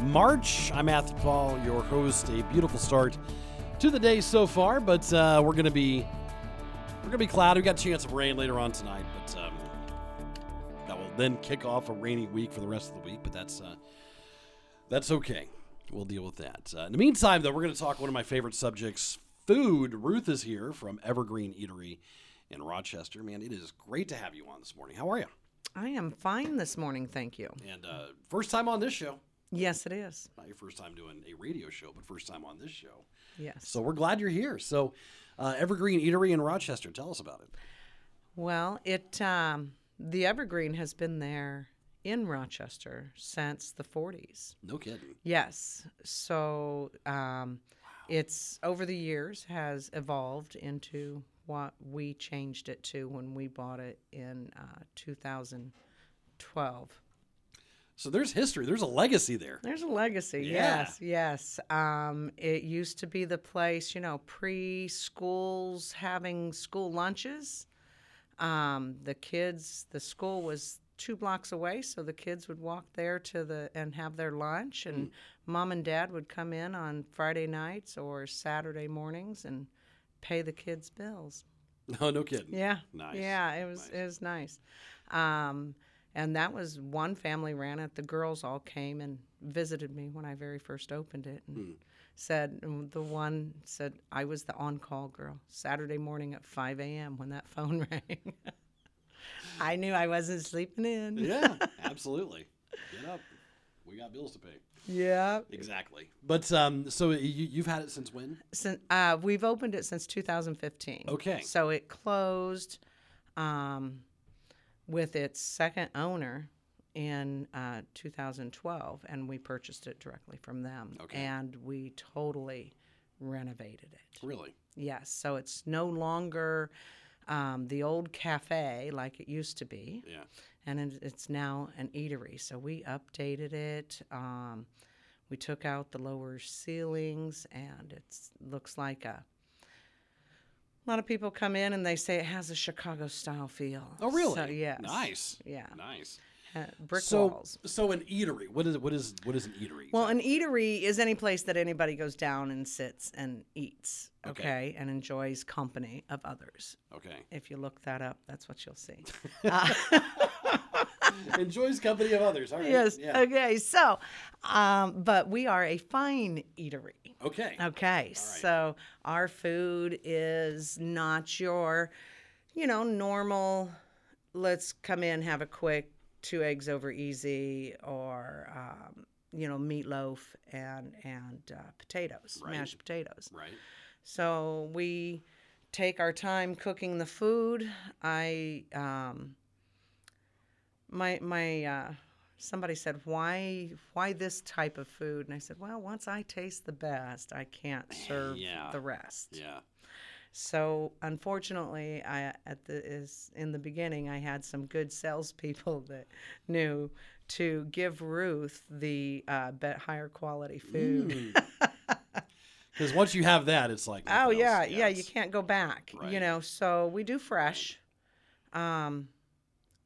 March. I'm Matthew Paul, your host. A beautiful start to the day so far, but uh, we're gonna be we're gonna be cloudy. We got a chance of rain later on tonight, but um, that will then kick off a rainy week for the rest of the week. But that's uh, that's okay. We'll deal with that. Uh, in the meantime, though, we're gonna talk one of my favorite subjects: food. Ruth is here from Evergreen Eatery in Rochester. Man, it is great to have you on this morning. How are you? I am fine this morning, thank you. And uh, first time on this show. Yes, it is. Not your first time doing a radio show, but first time on this show. Yes. So we're glad you're here. So, uh, Evergreen Eatery in Rochester, tell us about it. Well, it um, the Evergreen has been there in Rochester since the 40s. No kidding. Yes. So um, it's over the years has evolved into what we changed it to when we bought it in uh, 2012. So there's history. There's a legacy there. There's a legacy. Yeah. Yes, yes. Um, it used to be the place, you know, preschools having school lunches. Um, the kids, the school was two blocks away, so the kids would walk there to the and have their lunch, and mom and dad would come in on Friday nights or Saturday mornings and pay the kids' bills. No, no kidding. Yeah. Nice. Yeah, it was Nice. it was nice. Um, and that was one family ran it. The girls all came and visited me when I very first opened it and Hmm. said and the one said I was the on call girl Saturday morning at five AM when that phone rang. I knew I wasn't sleeping in. Yeah, absolutely. Get up. We got bills to pay. Yeah. Exactly. But um, so you, you've had it since when? Since, uh, we've opened it since 2015. Okay. So it closed um, with its second owner in uh, 2012, and we purchased it directly from them. Okay. And we totally renovated it. Really? Yes. So it's no longer um, the old cafe like it used to be Yeah. and it- it's now an eatery. So we updated it. Um, we took out the lower ceilings, and it looks like a. A lot of people come in and they say it has a Chicago style feel. Oh, really? So, yes. Nice. Yeah. Nice. Uh, brick so, walls. so an eatery. What is what is what is an eatery? Well, an eatery is any place that anybody goes down and sits and eats, Okay. okay, and enjoys company of others. okay. If you look that up, that's what you'll see. Enjoys company of others. All right. yes. Yeah. Okay. So, um, but we are a fine eatery. Okay. Okay. So our food is not your, you know, normal. Let's come in, have a quick two eggs over easy, or um, you know, meatloaf and and uh, potatoes, Right. mashed potatoes. Right. So we take our time cooking the food. I um my my uh somebody said why why this type of food and I said, "Well, once I taste the best, I can't serve Yeah. the rest." Yeah. So unfortunately, I at the is in the beginning I had some good salespeople that knew to give Ruth the uh, bet higher quality food. Because once you have that, it's like Oh yeah, else. yeah. You can't go back. Right. You know, so we do fresh. Um,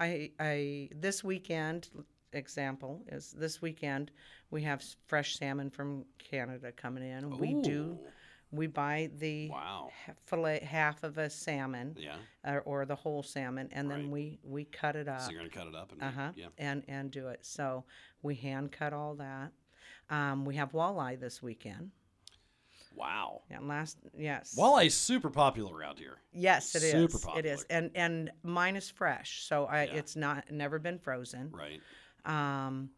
I I this weekend example is this weekend we have fresh salmon from Canada coming in. We do we buy the Wow. fillet half of a salmon Yeah. or, or the whole salmon, and Right. then we we cut it up. So you're gonna cut it up and Uh huh. yeah. And and do it. So we hand cut all that. Um, we have walleye this weekend. Wow. Yeah, last yes. Walleye's super popular around here. Yes, it is. Super It is, popular. and and mine is fresh, so I, Yeah. it's not never been frozen. Right. Um.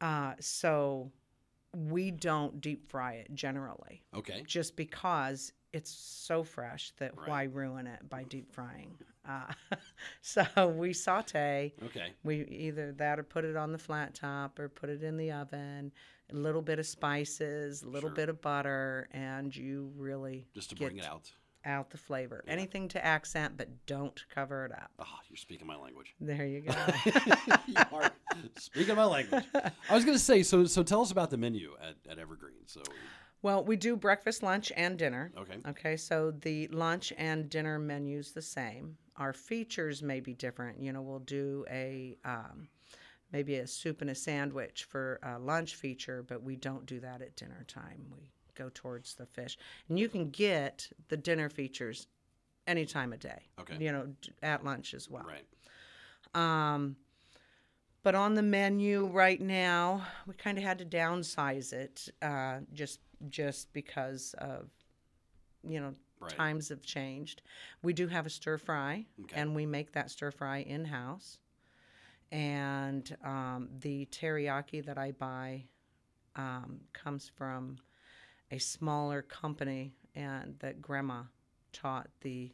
Uh. So we don't deep fry it generally, Okay. just because it's so fresh that Right. why ruin it by deep frying? Uh, so we saute. Okay. We either that or put it on the flat top or put it in the oven. A little bit of spices, a little Sure. bit of butter, and you really Just to bring it out. out the flavor. Anything to accent, but don't cover it up. Ah, you're speaking my language. There you go. you are speaking my language. I was going to say, so so tell us about the menu at, at Evergreen. So, well, we do breakfast, lunch, and dinner. okay. Okay, so the lunch and dinner menu's the same. Our features may be different. You know, we'll do a um, maybe a soup and a sandwich for a lunch feature, but we don't do that at dinner time. We go towards the fish, and you can get the dinner features any time of day. Okay. You know, at lunch as well. Right. Um, but on the menu right now, we kind of had to downsize it uh, just just because of you know Right. times have changed. We do have a stir fry, Okay. and we make that stir fry in house. And um, the teriyaki that I buy um, comes from a smaller company, and that Grandma taught the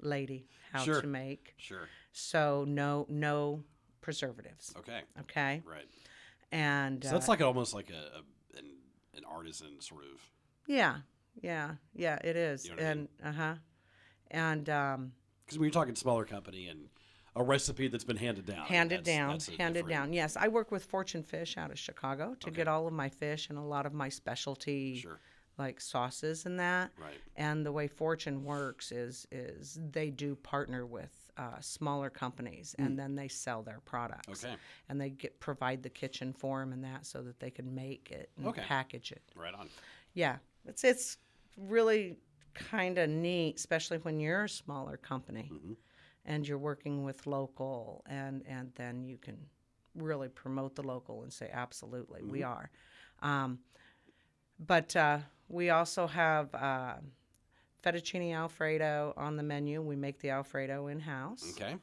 lady how Sure. to make. Sure. So no no preservatives. Okay. Okay, Right. and So that's uh, like almost like a, a an, an artisan sort of. yeah, yeah, yeah. It is, You know what I and uh huh, and um, Because when you're talking smaller company and a recipe that's been handed down, handed that's- down, that's handed different- down. Yes, I work with Fortune Fish out of Chicago to get all of my fish and a lot of my specialty Sure. like sauces and that. Right. And the way Fortune works is is they do partner with uh, smaller companies, and then they sell their products. Hmm. Okay. And they get provide the kitchen for them and that, so that they can make it and Okay. package it. Right on. Yeah, it's it's really kind of neat, especially when you're a smaller company Mm-hmm. And you're working with local, and and then you can really promote the local and say absolutely we Mm-hmm. are. Um, but uh, we also have uh, fettuccine alfredo on the menu. We make the alfredo in house. Okay.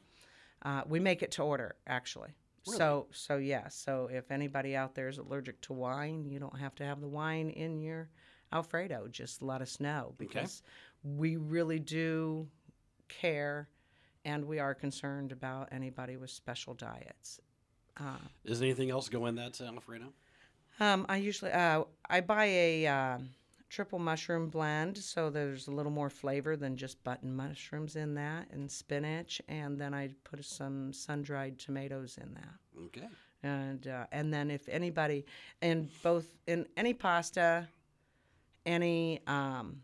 Uh, we make it to order, actually. So, so yeah. So if anybody out there is allergic to wine, you don't have to have the wine in your Alfredo. Just let us know because we really do care, and we are concerned about anybody with special diets. Uh, Does anything else go in that uh, Alfredo? um, I usually uh, I buy a uh, triple mushroom blend, so there's a little more flavor than just button mushrooms in that, and spinach, and then I put some sun dried tomatoes in that. Okay. and uh, and then if anybody in both in any pasta any um,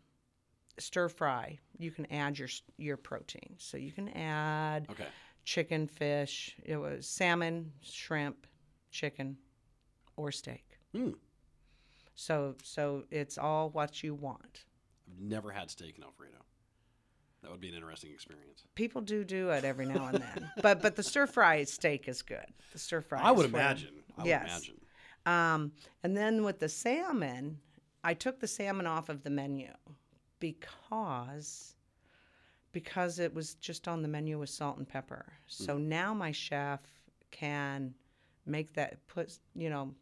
stir fry you can add your your protein so you can add Okay. chicken fish it was salmon shrimp chicken or steak Hmm. so so it's all what you want I've never had steak in Alfredo. That would be an interesting experience. people do do it every now and then but but the stir fry steak is good the stir fry I would imagine. I Yes. would imagine. Um, and then with the salmon, I took the salmon off of the menu because because it was just on the menu with salt and pepper. So now my chef can make that put you know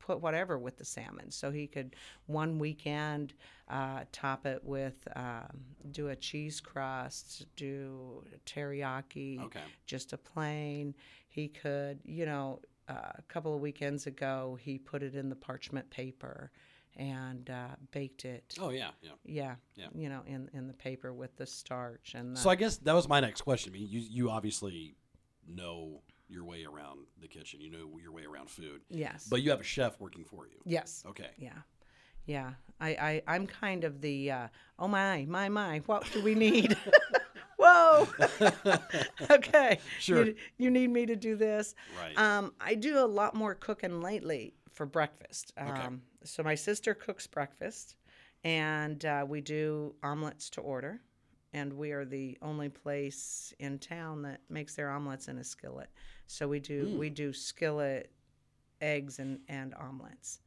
put whatever with the salmon. So he could one weekend uh, top it with um, do a cheese crust, do teriyaki, Okay. just a plain. He could, you know, uh, a couple of weekends ago, he put it in the parchment paper and uh, baked it. Oh yeah, yeah. Yeah, Yeah. you know, in in the paper with the starch and the, So I guess that was my next question. I mean, you you obviously know your way around the kitchen. You know your way around food. yes, But you have a chef working for you. yes, Okay. yeah, yeah. I, I I'm kind of the uh, oh my my my what do we need? Whoa. okay. Sure. You, you need me to do this. Right. Um, I do a lot more cooking lately for breakfast. Um, So my sister cooks breakfast, and uh, we do omelets to order. And we are the only place in town that makes their omelets in a skillet. So we do we do skillet eggs and, and omelets.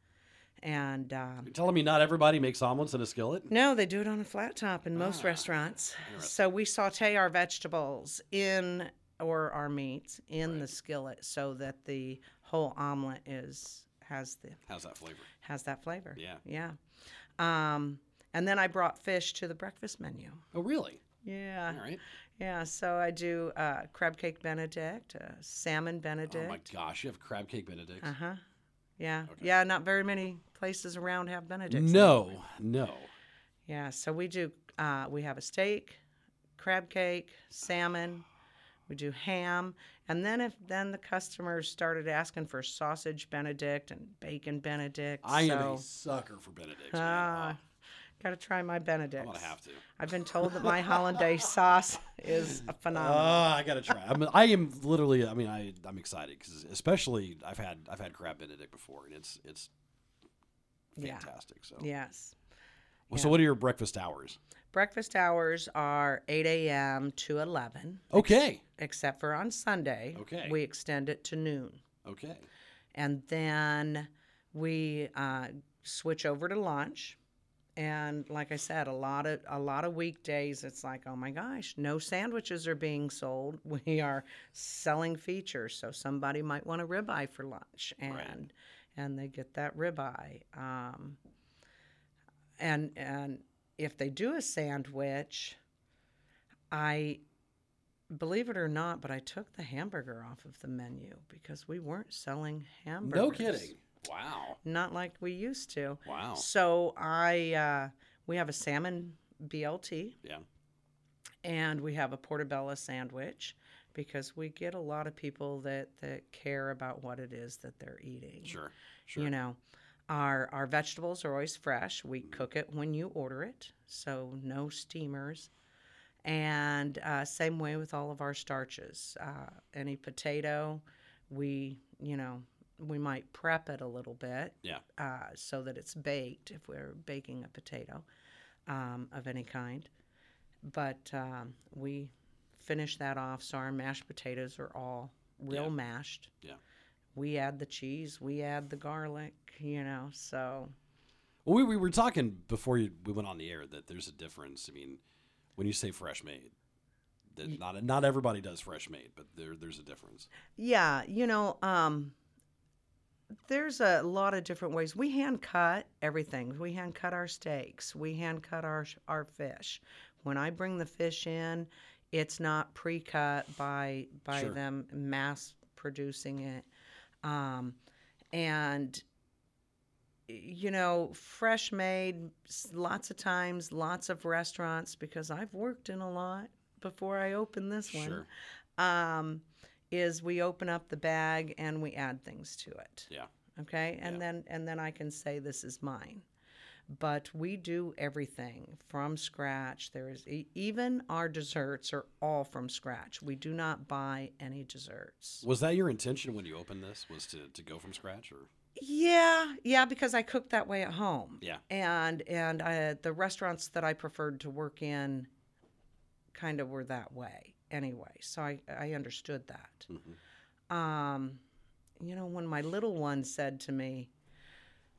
And um, You're telling me not everybody makes omelets in a skillet? no, they do it on a flat top in most Ah, restaurants. So we saute our vegetables in or our meats in the skillet so that the whole omelet is has the How's that flavor? has that flavor. Yeah. Yeah. Um, And then I brought fish to the breakfast menu. Oh, really? Yeah. All right. Yeah. So I do uh, crab cake Benedict, uh, salmon Benedict. Oh my gosh, you have crab cake Benedict? Uh huh. Yeah. Yeah. Not very many places around have Benedict. No, no. Yeah. So we do. Uh, we have a steak, crab cake, salmon. We do ham, and then if then the customers started asking for sausage Benedict and bacon Benedict. I am a sucker for benedict man. Ah, Got to try my Benedict. I'm gonna have to. I've been told that my hollandaise sauce is a Oh, phenomenal. I gotta try. I'm, I am literally. I mean, I I'm excited because especially I've had I've had crab Benedict before, and it's it's Yeah. fantastic. So, Yes. Well, so what are your breakfast hours? Breakfast hours are 8 a.m. to 11, Okay, except for on Sunday. Okay. We extend it to noon. okay, And then we uh, switch over to lunch. And like I said, a lot of a lot of weekdays, it's like, oh my gosh, no sandwiches are being sold. We are selling features, so somebody might want a ribeye for lunch, and Right. and they get that ribeye. Um, and and if they do a sandwich, I believe it or not, but I took the hamburger off of the menu because we weren't selling hamburgers. no kidding. Wow, Not like we used to. wow, So I uh, we have a salmon BLT yeah, and we have a portobello sandwich because we get a lot of people that that care about what it is that they're eating. sure, sure. You know, our our vegetables are always fresh. We cook it when you order it, so no steamers. And uh, same way with all of our starches. Uh, any potato, we you know we might prep it a little bit yeah, uh, so that it's baked if we're baking a potato um, of any kind. But um, we finish that off, so our mashed potatoes are all real Yeah. mashed. Yeah. We add the cheese, we add the garlic, you know, so Well, we, we were talking before you, we went on the air that there's a difference. I mean, when you say fresh made, that not not everybody does fresh made, but there there's a difference. Yeah, you know, um, there's a lot of different ways. We hand cut everything. We hand cut our steaks. We hand cut our our fish. When I bring the fish in, it's not pre-cut by by Sure. them mass producing it, um, and you know, fresh made. Lots of times, lots of restaurants because I've worked in a lot before I opened this one Sure. um, is we open up the bag and we add things to it. Yeah. Okay, and Yeah. then and then I can say this is mine. But we do everything from scratch. There is even our desserts are all from scratch. We do not buy any desserts. Was that your intention when you opened this? Was to, to go from scratch or? Yeah, yeah, because I cook that way at home. Yeah. and and I, the restaurants that I preferred to work in kind of were that way anyway. So I I understood that. Um, you know, when my little one said to me,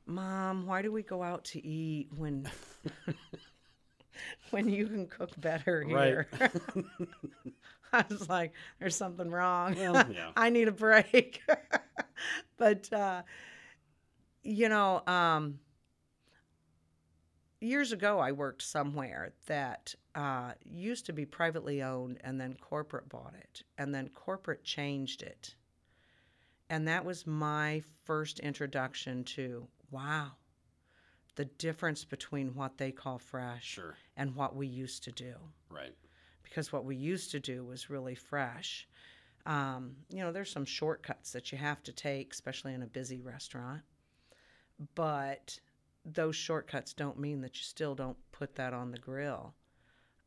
"Mom, why do we go out to eat when when you can cook better Right. here?" I was like, "There's something wrong. Well, yeah. I need a break." but uh, you know, um, years ago, I worked somewhere that uh, used to be privately owned, and then corporate bought it, and then corporate changed it. And that was my first introduction to wow, the difference between what they call fresh Sure. and what we used to do Right. because what we used to do was really fresh. Um, you know, there's some shortcuts that you have to take, especially in a busy restaurant. But those shortcuts don't mean that you still don't put that on the grill.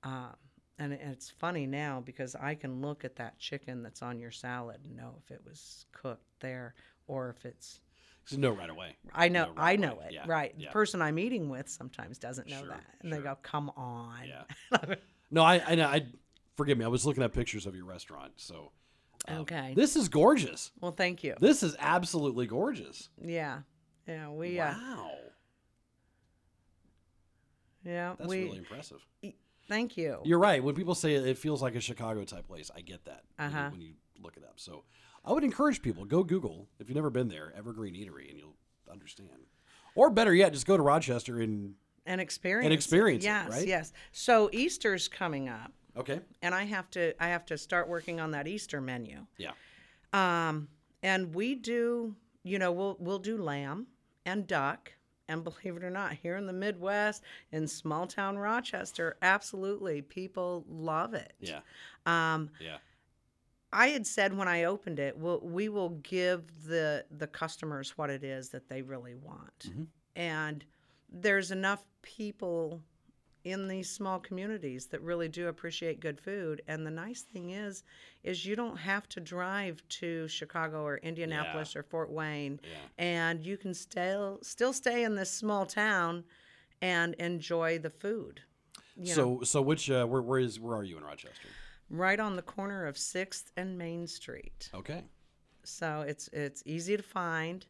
Um, and it's funny now because I can look at that chicken that's on your salad and know if it was cooked there or if it's. So no right away. I know, Know I know away. it, Yeah, right? yeah. The person I'm eating with sometimes doesn't know Sure, that, and they go, "Come on." Yeah. No, I, I, I, forgive me. I was looking at pictures of your restaurant. So um, okay. this is gorgeous. well, thank you. This is absolutely gorgeous. Yeah. Yeah, we uh, Wow. yeah, That's we really impressive. thank you. You're right. When people say it feels like a Chicago type place, I get that when you- Uh-huh. when, you, look it up. So I would encourage people go Google if you've never been there, Evergreen Eatery, and you'll understand. Or better yet, just go to Rochester and and experience. and experience it, Yes, right? yes. So Easter's coming up, Okay. and I have to I have to start working on that Easter menu. Yeah. Um, and we do, you know, we'll we'll do lamb and duck. And believe it or not, here in the Midwest, in small town Rochester, absolutely, people love it. Yeah. Um, Yeah. I had said when I opened it, we'll, we will give the the customers what it is that they really want, Mhm. and there's enough people in these small communities that really do appreciate good food. And the nice thing is, is you don't have to drive to Chicago or Indianapolis or Fort Wayne, Yeah. and you can still still stay in this small town and enjoy the food. you know. So so which uh, where where is where are you in Rochester? Right on the corner of Sixth and Main Street. Okay. so it's it's easy to find.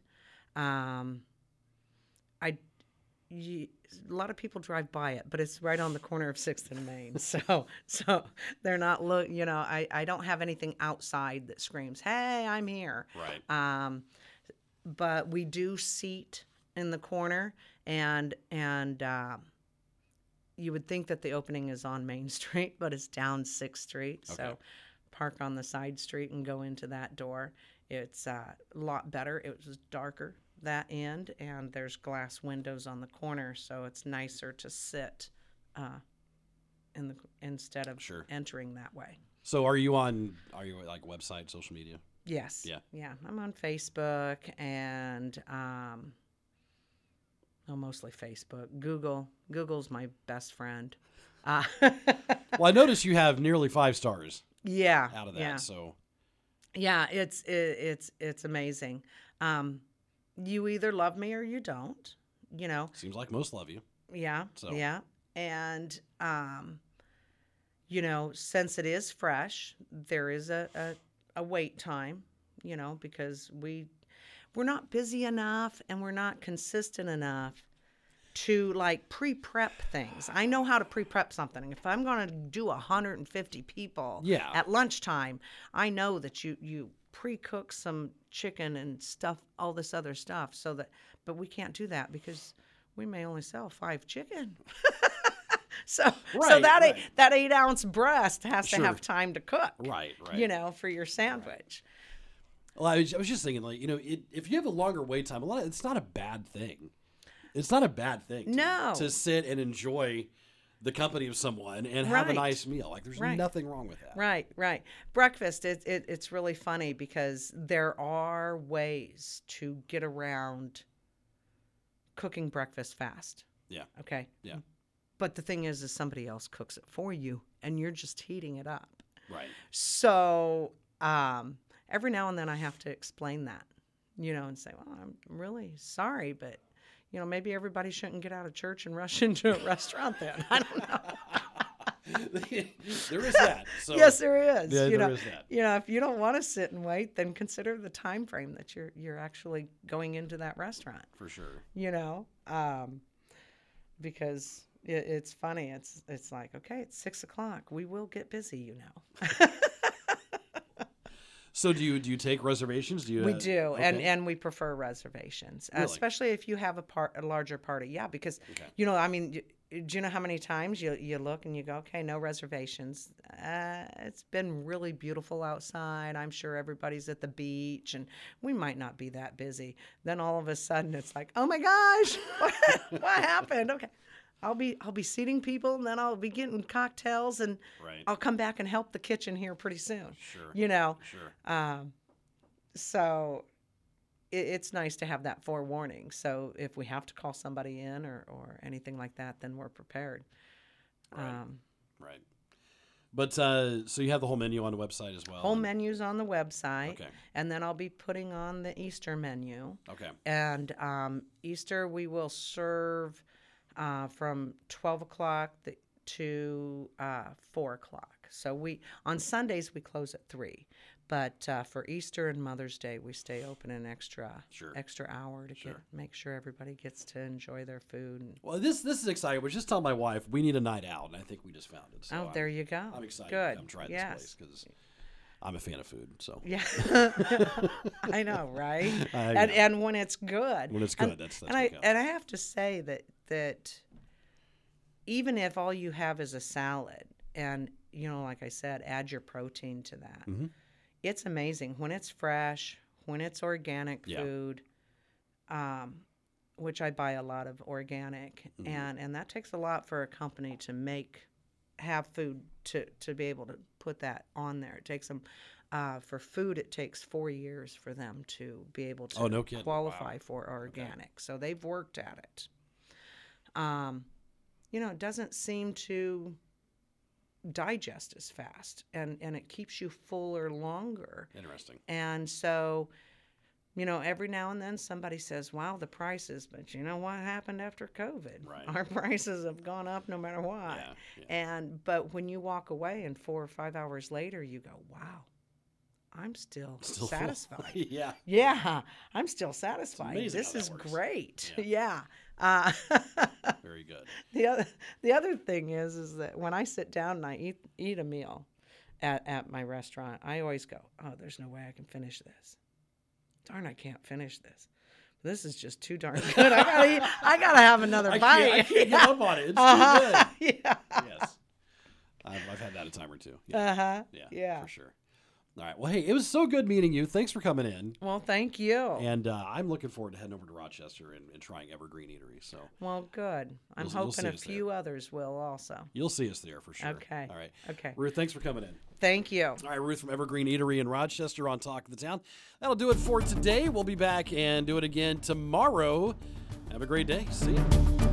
Um, I, you, a lot of people drive by it, but it's right on the corner of Sixth and Main. So so they're not look. You know, I I don't have anything outside that screams, "Hey, I'm here." Right. Um, but we do seat in the corner, and and um, you would think that the opening is on Main Street, but it's down Sixth Street. Okay. So park on the side street and go into that door. It's uh, a lot better. It was darker that end, and there's glass windows on the corner, so it's nicer to sit uh, in the instead of Sure. entering that way. So are you on are you like website, social media? Yes. Yeah. Yeah. I'm on Facebook and um oh, mostly Facebook. Google. Google's my best friend. Uh, Well, I noticed you have nearly five stars yeah. out of that. Yeah. So Yeah, it's it, it's it's amazing. Um you either love me or you don't, you know. seems like most love you. Yeah. So- Yeah. And um you know, since it is fresh, there is a, a, a wait time, you know, because we we're not busy enough and we're not consistent enough to like pre-prep things. I know how to pre-prep something. If I'm going to do 150 people Yeah. at lunchtime, I know that you you pre-cook some chicken and stuff all this other stuff so that but we can't do that because we may only sell 5 chicken. so so that right. eight, that 8 ounce breast has Sure. to have time to cook. Right, right. You know, for your sandwich. Well, I was, I was just thinking, like, you know, it, if you have a longer wait time, a lot, of, it's not a bad thing. It's not a bad thing. To, No. To sit and enjoy the company of someone and have a nice meal. Like, there's Right. nothing wrong with that. Right, right. Breakfast, it, it, it's really funny because there are ways to get around cooking breakfast fast. Yeah. Okay. Yeah. But the thing is, is somebody else cooks it for you, and you're just heating it up. Right. So um, every now and then I have to explain that, you know, and say, well, I'm really sorry, but you know, maybe everybody shouldn't get out of church and rush into a restaurant then. I don't know. there is that. So, yes, there is. Yeah, you there know, is that. you know, if you don't want to sit and wait, then consider the time frame that you're you're actually going into that restaurant. For sure. You know, um, because it, it's funny. It's it's like okay, it's six o'clock. We will get busy. You know. So, do you do you take reservations? Do you? We uh, do, and okay. and we prefer reservations, Really? especially if you have a part a larger party. Yeah, because Okay. you know, I mean, do you know how many times you you look and you go, okay, no reservations. Uh, it's been really beautiful outside. I'm sure everybody's at the beach, and we might not be that busy. Then all of a sudden, it's like, oh my gosh, what, what happened? Okay. I'll be I'll be seating people and then I'll be getting cocktails and Right. I'll come back and help the kitchen here pretty soon. Sure. You know. Sure. Um, so it, it's nice to have that forewarning. So if we have to call somebody in or, or anything like that, then we're prepared. Right. Um, Right. But uh, so you have the whole menu on the website as well. whole menus on the website. Okay. And then I'll be putting on the Easter menu. Okay. And um, Easter, we will serve uh, from 12 o'clock to uh, 4 o'clock. So we on Sundays we close at 3. But uh, for Easter and Mother's Day, we stay open an extra Sure. extra hour to Sure. get, make sure everybody gets to enjoy their food. And, Well, this this is exciting. I was just telling my wife we need a night out, and I think we just found it. So oh, I'm, there you go. I'm excited Good. I'm trying yes. this place because I'm a fan of food. So Yeah, I know, right? I and know. and when it's good, When it's And- good, that's- that's and I and I have to say that that even if all you have is a salad, and you know, like I said, add your protein to that. Mhm. It's amazing when it's fresh, when it's organic Yeah. food. Um, which I buy a lot of organic, Mhm. and and that takes a lot for a company to make have food to to be able to put that on there. It takes them uh, for food. It takes four years for them to be able to Oh, no kidding. Wow. qualify for organic. So they've worked at it. Um, you know, it doesn't seem to digest as fast, and and it keeps you fuller longer. Interesting. And so, you know, every now and then somebody says, wow, the prices, but you know what happened after COVID? Right. Our prices have gone up no matter what. Yeah. yeah. And, but when you walk away and four or five hours later, you go, wow, I'm still, Still satisfied. yeah. yeah, I'm still satisfied. This is works. great. Yeah. Yeah. Uh, Very good. the other the other thing is is that when I sit down and I eat eat a meal at, at my restaurant, I always go, Oh, there's no way I can finish this. Darn, I can't finish this. This is just too darn good. I gotta eat, I gotta have another I bite. can't, I can't give up on it. It's Uh-huh. too yeah. good. Yes. I've, I've had that a time or two. Yeah. Uh-huh. yeah. yeah. For sure. All right. Well, hey, it was so good meeting you. Thanks for coming in. Well, thank you. And uh, I'm looking forward to heading over to Rochester and, and trying Evergreen Eatery. So well, good. I'm You'll- you'll hoping a us there. few others will also. you'll see us there for sure. Okay. All right. Okay. Ruth, thanks for coming in. Thank you. All right, Ruth from Evergreen Eatery in Rochester on Talk of the Town. That'll do it for today. We'll be back and do it again tomorrow. Have a great day. See you.